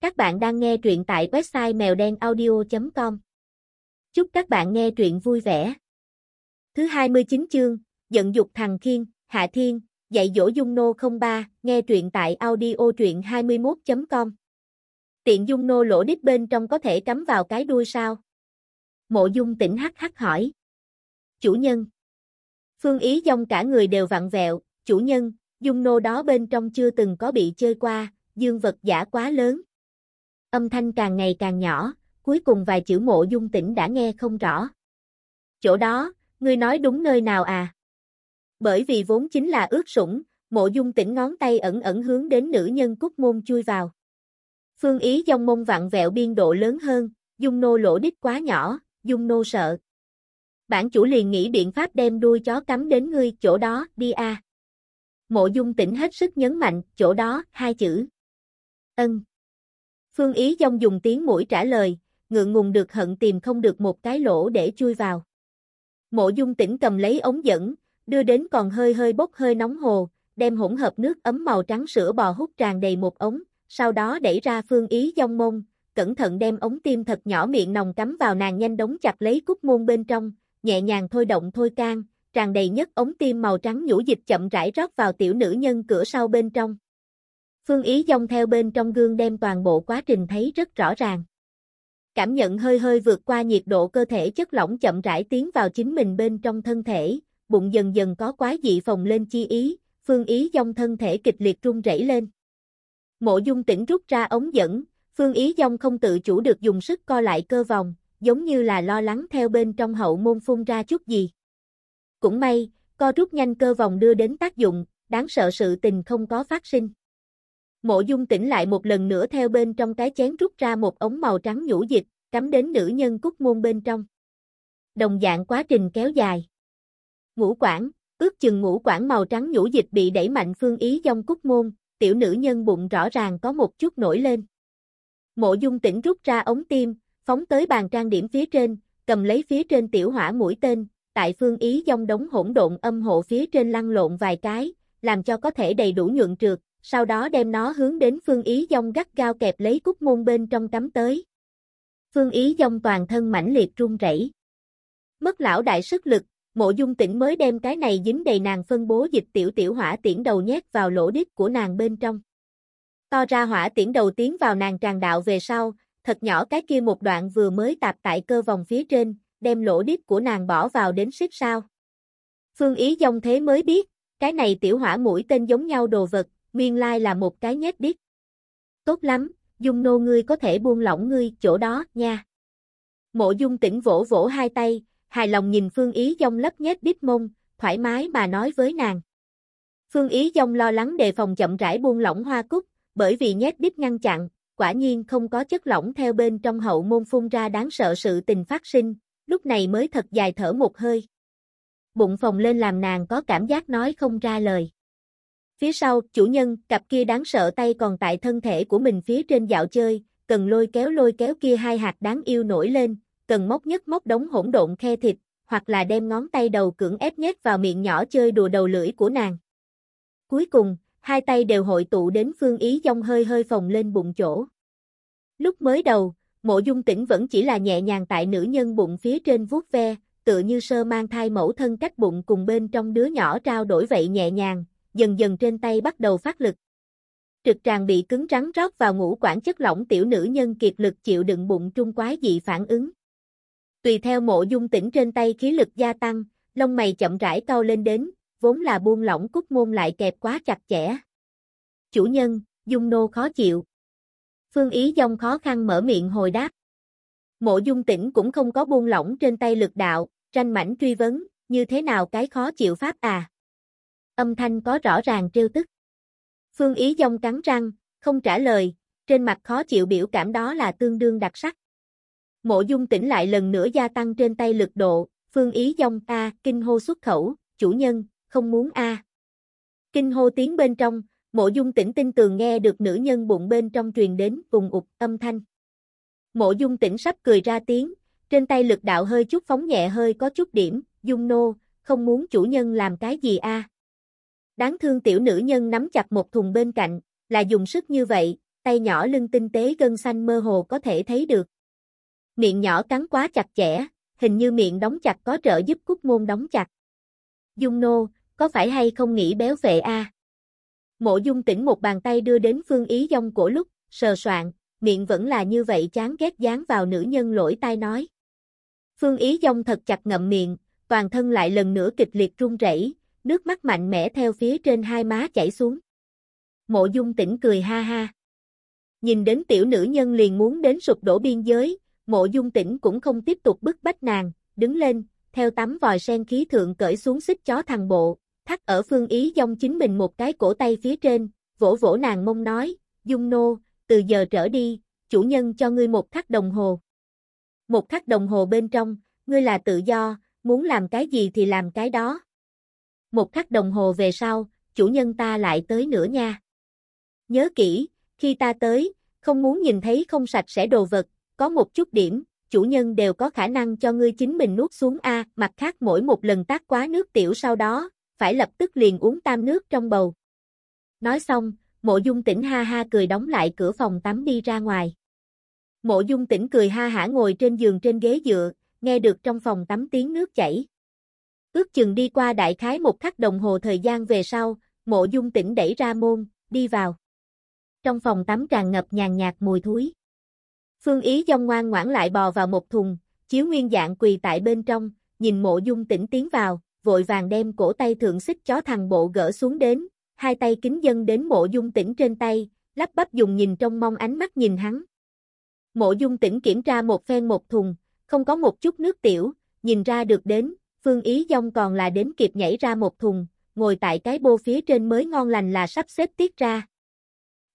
Các bạn đang nghe truyện tại website mèo đen audio.com. Chúc các bạn nghe truyện vui vẻ. Thứ 29 chương, giận dục thằng Khiên, Hạ Thiên, dạy dỗ Dung Nô 03, nghe truyện tại audio truyện 21.com. Tiện Dung Nô lỗ đít bên trong có thể cắm vào cái đuôi sao? Mộ Dung tỉnh hắc hắc hỏi. Chủ nhân. Phương Ý dòng cả người đều vặn vẹo, chủ nhân, Dung Nô đó bên trong chưa từng có bị chơi qua, dương vật giả quá lớn. Âm thanh càng ngày càng nhỏ, cuối cùng vài chữ mộ dung tỉnh đã nghe không rõ. Chỗ đó, ngươi nói đúng nơi nào à? Bởi vì vốn chính là ướt sủng, mộ dung tỉnh ngón tay ẩn ẩn hướng đến nữ nhân cúc môn chui vào. Phương ý dòng mông vặn vẹo biên độ lớn hơn, dung nô lỗ đít quá nhỏ, dung nô sợ. Bản chủ liền nghĩ biện pháp đem đuôi chó cắm đến ngươi chỗ đó, đi a. Mộ dung tỉnh hết sức nhấn mạnh, chỗ đó, hai chữ. Ân. Phương Ý Dông dùng tiếng mũi trả lời, ngượng ngùng được hận tìm không được một cái lỗ để chui vào. Mộ dung tỉnh cầm lấy ống dẫn, đưa đến còn hơi hơi bốc hơi nóng hồ, đem hỗn hợp nước ấm màu trắng sữa bò hút tràn đầy một ống, sau đó đẩy ra Phương Ý Dông mông, cẩn thận đem ống tim thật nhỏ miệng nòng cắm vào nàng nhanh đóng chặt lấy cúc môn bên trong, nhẹ nhàng thôi động thôi can, tràn đầy nhất ống tim màu trắng nhũ dịch chậm rãi rót vào tiểu nữ nhân cửa sau bên trong. Phương Ý dông theo bên trong gương đem toàn bộ quá trình thấy rất rõ ràng. Cảm nhận hơi hơi vượt qua nhiệt độ cơ thể chất lỏng chậm rãi tiến vào chính mình bên trong thân thể, bụng dần dần có quái dị phồng lên chi ý, Phương Ý dông thân thể kịch liệt rung rẩy lên. Mộ dung tỉnh rút ra ống dẫn, Phương Ý dông không tự chủ được dùng sức co lại cơ vòng, giống như là lo lắng theo bên trong hậu môn phun ra chút gì. Cũng may, co rút nhanh cơ vòng đưa đến tác dụng, đáng sợ sự tình không có phát sinh. Mộ dung tỉnh lại một lần nữa theo bên trong cái chén rút ra một ống màu trắng nhũ dịch, cắm đến nữ nhân cúc môn bên trong. Đồng dạng quá trình kéo dài. Ngũ quản, ước chừng ngũ quản màu trắng nhũ dịch bị đẩy mạnh phương ý dòng cúc môn, tiểu nữ nhân bụng rõ ràng có một chút nổi lên. Mộ dung tỉnh rút ra ống tim, phóng tới bàn trang điểm phía trên, cầm lấy phía trên tiểu hỏa mũi tên, tại phương ý dông đống hỗn độn âm hộ phía trên lăn lộn vài cái, làm cho có thể đầy đủ nhuận trượt, sau đó đem nó hướng đến phương ý dông gắt gao kẹp lấy cúc môn bên trong cắm tới. Phương ý dông toàn thân mãnh liệt run rẩy. Mất lão đại sức lực, mộ dung tỉnh mới đem cái này dính đầy nàng phân bố dịch tiểu tiểu hỏa tiễn đầu nhét vào lỗ đít của nàng bên trong. To ra hỏa tiễn đầu tiến vào nàng tràn đạo về sau, thật nhỏ cái kia một đoạn vừa mới tạp tại cơ vòng phía trên, đem lỗ đít của nàng bỏ vào đến xếp sao. Phương ý dông thế mới biết, cái này tiểu hỏa mũi tên giống nhau đồ vật, nguyên lai là một cái nhét đít. Tốt lắm, dung nô ngươi có thể buông lỏng ngươi chỗ đó, nha. Mộ dung tỉnh vỗ vỗ hai tay, hài lòng nhìn Phương Ý Dông lấp nhét đít mông, thoải mái mà nói với nàng. Phương Ý Dông lo lắng đề phòng chậm rãi buông lỏng hoa cúc, bởi vì nhét đít ngăn chặn, quả nhiên không có chất lỏng theo bên trong hậu môn phun ra đáng sợ sự tình phát sinh, lúc này mới thật dài thở một hơi. Bụng phồng lên làm nàng có cảm giác nói không ra lời. Phía sau, chủ nhân, cặp kia đáng sợ tay còn tại thân thể của mình phía trên dạo chơi, cần lôi kéo lôi kéo kia hai hạt đáng yêu nổi lên, cần móc nhất móc đống hỗn độn khe thịt, hoặc là đem ngón tay đầu cưỡng ép nhét vào miệng nhỏ chơi đùa đầu lưỡi của nàng. Cuối cùng, hai tay đều hội tụ đến phương ý dông hơi hơi phồng lên bụng chỗ. Lúc mới đầu, mộ dung tỉnh vẫn chỉ là nhẹ nhàng tại nữ nhân bụng phía trên vuốt ve, tựa như sơ mang thai mẫu thân cách bụng cùng bên trong đứa nhỏ trao đổi vậy nhẹ nhàng, dần dần trên tay bắt đầu phát lực. Trực tràng bị cứng rắn rót vào ngũ quản chất lỏng tiểu nữ nhân kiệt lực chịu đựng bụng trung quái dị phản ứng. Tùy theo mộ dung tỉnh trên tay khí lực gia tăng, lông mày chậm rãi cau lên đến, vốn là buông lỏng cúc môn lại kẹp quá chặt chẽ. Chủ nhân, dung nô khó chịu. Phương Ý Dông khó khăn mở miệng hồi đáp. Mộ dung tỉnh cũng không có buông lỏng trên tay lực đạo, tranh mảnh truy vấn, như thế nào cái khó chịu pháp à? Âm thanh có rõ ràng trêu tức. Phương Ý Dông cắn răng, không trả lời, trên mặt khó chịu biểu cảm đó là tương đương đặc sắc. Mộ dung tỉnh lại lần nữa gia tăng trên tay lực độ, Phương Ý Dông a kinh hô xuất khẩu, chủ nhân, không muốn a. Kinh hô tiếng bên trong, mộ dung tỉnh tin tường nghe được nữ nhân bụng bên trong truyền đến cùng ụt âm thanh. Mộ dung tỉnh sắp cười ra tiếng, trên tay lực đạo hơi chút phóng nhẹ hơi có chút điểm, dung nô, không muốn chủ nhân làm cái gì a? Đáng thương tiểu nữ nhân nắm chặt một thùng bên cạnh, là dùng sức như vậy, tay nhỏ lưng tinh tế gân xanh mơ hồ có thể thấy được. Miệng nhỏ cắn quá chặt chẽ, hình như miệng đóng chặt có trợ giúp cúc môn đóng chặt. Dung nô, có phải hay không nghĩ béo vệ a? Mộ dung tỉnh một bàn tay đưa đến phương ý dông cổ lúc, sờ soạn, miệng vẫn là như vậy chán ghét dán vào nữ nhân lỗi tai nói. Phương ý dông thật chặt ngậm miệng, toàn thân lại lần nữa kịch liệt run rẩy, nước mắt mạnh mẽ theo phía trên hai má chảy xuống. Mộ dung tỉnh cười ha ha. Nhìn đến tiểu nữ nhân liền muốn đến sụp đổ biên giới, mộ dung tỉnh cũng không tiếp tục bức bách nàng, đứng lên, theo tắm vòi sen khí thượng cởi xuống xích chó thằng bộ, thắt ở phương ý dông chính mình một cái cổ tay phía trên, vỗ vỗ nàng mông nói, dung nô, từ giờ trở đi, chủ nhân cho ngươi một khắc đồng hồ. Một khắc đồng hồ bên trong, ngươi là tự do, muốn làm cái gì thì làm cái đó. Một khắc đồng hồ về sau, chủ nhân ta lại tới nữa nha. Nhớ kỹ, khi ta tới, không muốn nhìn thấy không sạch sẽ đồ vật, có một chút điểm, chủ nhân đều có khả năng cho ngươi chính mình nuốt xuống A, mặt khác mỗi một lần tác quá nước tiểu sau đó, phải lập tức liền uống tam nước trong bầu. Nói xong, mộ dung tỉnh ha ha cười đóng lại cửa phòng tắm đi ra ngoài. Mộ dung tỉnh cười ha hả ngồi trên giường trên ghế dựa, nghe được trong phòng tắm tiếng nước chảy. Ước chừng đi qua đại khái một khắc đồng hồ thời gian về sau, mộ dung tỉnh đẩy ra môn, đi vào. Trong phòng tắm tràn ngập nhàn nhạt mùi thúi. Phương Ý dông ngoan ngoãn lại bò vào một thùng, chiếu nguyên dạng quỳ tại bên trong, nhìn mộ dung tỉnh tiến vào, vội vàng đem cổ tay thượng xích chó thằng bộ gỡ xuống đến, hai tay kính dân đến mộ dung tỉnh trên tay, lắp bắp dùng nhìn trong mong ánh mắt nhìn hắn. Mộ dung tỉnh kiểm tra một phen một thùng, không có một chút nước tiểu, nhìn ra được đến, phương ý dông còn là đến kịp nhảy ra một thùng, ngồi tại cái bô phía trên mới ngon lành là sắp xếp tiết ra.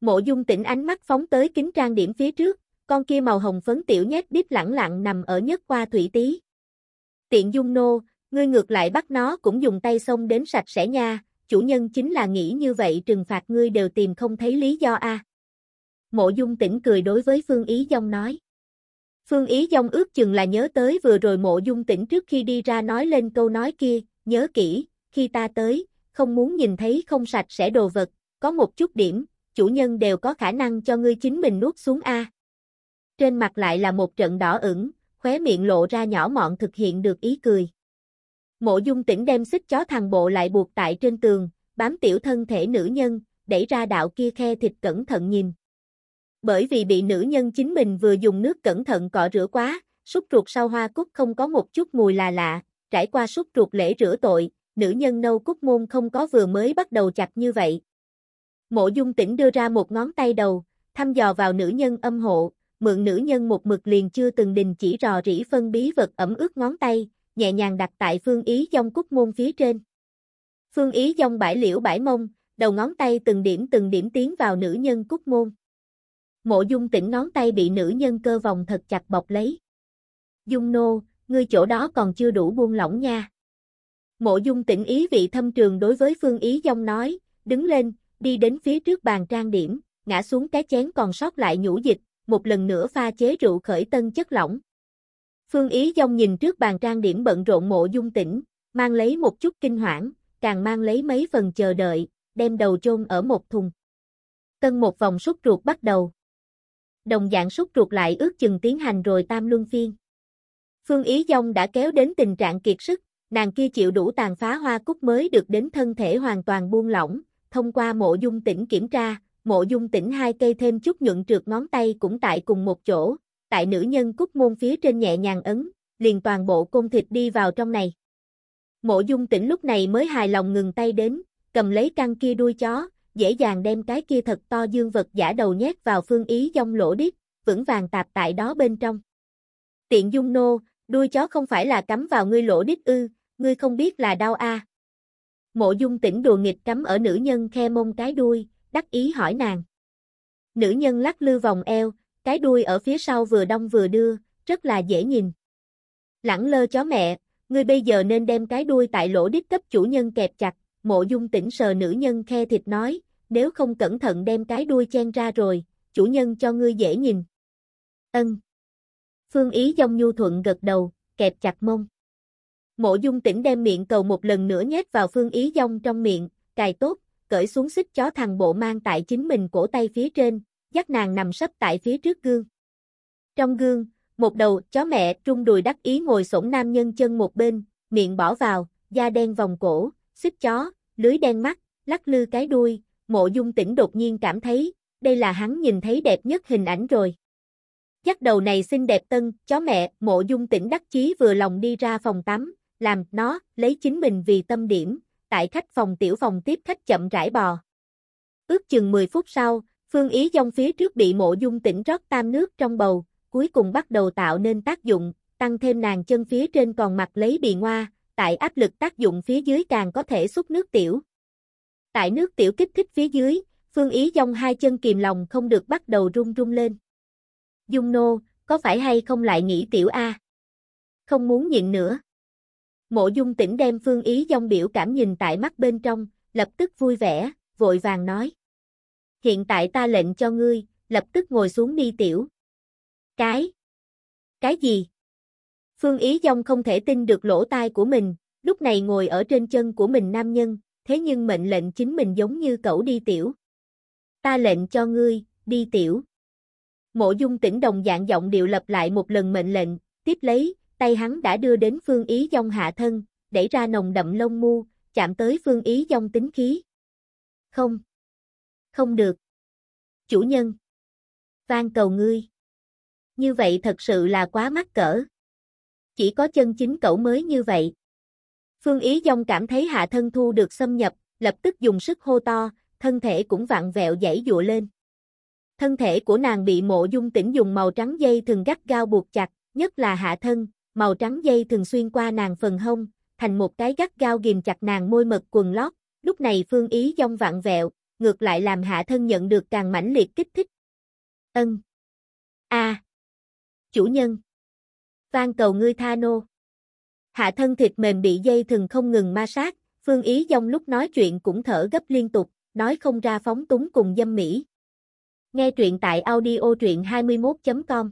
Mộ dung tỉnh ánh mắt phóng tới kính trang điểm phía trước, con kia màu hồng phấn tiểu nhét đít lẳng lặng nằm ở nhất qua thủy tí. Tiện dung nô, ngươi ngược lại bắt nó cũng dùng tay xông đến sạch sẽ nha, chủ nhân chính là nghĩ như vậy trừng phạt ngươi đều tìm không thấy lý do a. Mộ dung tỉnh cười đối với Phương Ý Dông nói. Phương Ý Dông ước chừng là nhớ tới vừa rồi mộ dung tỉnh trước khi đi ra nói lên câu nói kia, nhớ kỹ, khi ta tới, không muốn nhìn thấy không sạch sẽ đồ vật, có một chút điểm, chủ nhân đều có khả năng cho ngươi chính mình nuốt xuống A. Trên mặt lại là một trận đỏ ửng, khóe miệng lộ ra nhỏ mọn thực hiện được ý cười. Mộ dung tỉnh đem xích chó thằng bộ lại buộc tại trên tường, bám tiểu thân thể nữ nhân, đẩy ra đạo kia khe thịt cẩn thận nhìn. Bởi vì bị nữ nhân chính mình vừa dùng nước cẩn thận cọ rửa quá, súc ruột sau hoa cúc không có một chút mùi là lạ, trải qua súc ruột lễ rửa tội, nữ nhân nâu cúc môn không có vừa mới bắt đầu chặt như vậy. Mộ dung tỉnh đưa ra một ngón tay đầu, thăm dò vào nữ nhân âm hộ, mượn nữ nhân một mực liền chưa từng đình chỉ rò rỉ phân bí vật ẩm ướt ngón tay, nhẹ nhàng đặt tại phương ý dông cúc môn phía trên. Phương ý dông bãi liễu bãi mông, đầu ngón tay từng điểm từng điểm tiến vào nữ nhân cúc môn. Mộ dung tỉnh ngón tay bị nữ nhân cơ vòng thật chặt bọc lấy. Dung nô, ngươi chỗ đó còn chưa đủ buông lỏng nha. Mộ dung tỉnh ý vị thâm trường đối với phương ý dông nói, đứng lên, đi đến phía trước bàn trang điểm, ngã xuống cái chén còn sót lại nhũ dịch, một lần nữa pha chế rượu khởi tân chất lỏng. Phương Ý Dông nhìn trước bàn trang điểm bận rộn mộ dung tỉnh, mang lấy một chút kinh hoảng, càng mang lấy mấy phần chờ đợi, đem đầu chôn ở một thùng. Tân một vòng sút ruột bắt đầu. Đồng dạng sút ruột lại ước chừng tiến hành rồi tam luân phiên. Phương Ý Dông đã kéo đến tình trạng kiệt sức, nàng kia chịu đủ tàn phá hoa cúc mới được đến thân thể hoàn toàn buông lỏng, thông qua mộ dung tỉnh kiểm tra, mộ dung tỉnh hai cây thêm chút nhuận trượt ngón tay cũng tại cùng một chỗ, tại nữ nhân cúc môn phía trên nhẹ nhàng ấn, liền toàn bộ côn thịt đi vào trong này. Mộ dung tỉnh lúc này mới hài lòng ngừng tay đến, cầm lấy căn kia đuôi chó, dễ dàng đem cái kia thật to dương vật giả đầu nhét vào phương ý trong lỗ điếc, vững vàng tạp tại đó bên trong. Tiện dung nô, đuôi chó không phải là cắm vào ngươi lỗ đít ư, ngươi không biết là đau a. À. Mộ dung tỉnh đùa nghịch cắm ở nữ nhân khe mông cái đuôi, đắc ý hỏi nàng. Nữ nhân lắc lư vòng eo, cái đuôi ở phía sau vừa đông vừa đưa, rất là dễ nhìn. Lẳng lơ chó mẹ, ngươi bây giờ nên đem cái đuôi tại lỗ đít cấp chủ nhân kẹp chặt, mộ dung tỉnh sờ nữ nhân khe thịt nói, nếu không cẩn thận đem cái đuôi chen ra rồi, chủ nhân cho ngươi dễ nhìn. Ân. Phương Ý dông nhu thuận gật đầu, kẹp chặt mông. Mộ dung tỉnh đem miệng cầu một lần nữa nhét vào Phương Ý dông trong miệng, cài tốt, cởi xuống xích chó thằng bộ mang tại chính mình cổ tay phía trên, dắt nàng nằm sấp tại phía trước gương. Trong gương, một đầu chó mẹ trung đùi đắc ý ngồi sổng nam nhân chân một bên, miệng bỏ vào, da đen vòng cổ, xích chó, lưới đen mắt, lắc lư cái đuôi, mộ dung tỉnh đột nhiên cảm thấy, đây là hắn nhìn thấy đẹp nhất hình ảnh rồi. Dắt đầu này xinh đẹp tân, chó mẹ, mộ dung tỉnh đắc chí vừa lòng đi ra phòng tắm, làm nó, lấy chính mình vì tâm điểm, tại khách phòng tiểu phòng tiếp khách chậm rãi bò. Ước chừng 10 phút sau, Phương Ý dòng phía trước bị mộ dung tỉnh rót tam nước trong bầu, cuối cùng bắt đầu tạo nên tác dụng, tăng thêm nàng chân phía trên còn mặc lấy bị ngoa, tại áp lực tác dụng phía dưới càng có thể xúc nước tiểu. Tại nước tiểu kích thích phía dưới, Phương Ý dông hai chân kìm lòng không được bắt đầu run run lên. Dung nô, có phải hay không lại nghĩ tiểu A? Không muốn nhịn nữa. Mộ dung tỉnh đem Phương Ý dông biểu cảm nhìn tại mắt bên trong, lập tức vui vẻ, vội vàng nói. Hiện tại ta lệnh cho ngươi, lập tức ngồi xuống đi tiểu. Cái? Cái gì? Phương Ý Dông không thể tin được lỗ tai của mình, lúc này ngồi ở trên chân của mình nam nhân, thế nhưng mệnh lệnh chính mình giống như cậu đi tiểu. Ta lệnh cho ngươi, đi tiểu. Mộ dung tỉnh đồng dạng giọng điệu lập lại một lần mệnh lệnh, tiếp lấy, tay hắn đã đưa đến Phương Ý Dông hạ thân, đẩy ra nồng đậm lông mu, chạm tới Phương Ý Dông tính khí. Không. Không được. Chủ nhân. van cầu ngươi. Như vậy thật sự là quá mắc cỡ. Chỉ có chân chính cậu mới như vậy. Phương Ý Dông cảm thấy hạ thân thu được xâm nhập, lập tức dùng sức hô to, thân thể cũng vặn vẹo dãy dụa lên. Thân thể của nàng bị mộ dung tỉnh dùng màu trắng dây thường gắt gao buộc chặt, nhất là hạ thân, màu trắng dây thường xuyên qua nàng phần hông, thành một cái gắt gao ghim chặt nàng môi mật quần lót, lúc này phương ý dông vặn vẹo, ngược lại làm hạ thân nhận được càng mãnh liệt kích thích. Ân. A. Chủ nhân van cầu ngươi tha nô. Hạ thân thịt mềm bị dây thừng không ngừng ma sát, phương ý dông lúc nói chuyện cũng thở gấp liên tục, nói không ra phóng túng cùng dâm mỹ. Nghe truyện tại audio truyện 21.com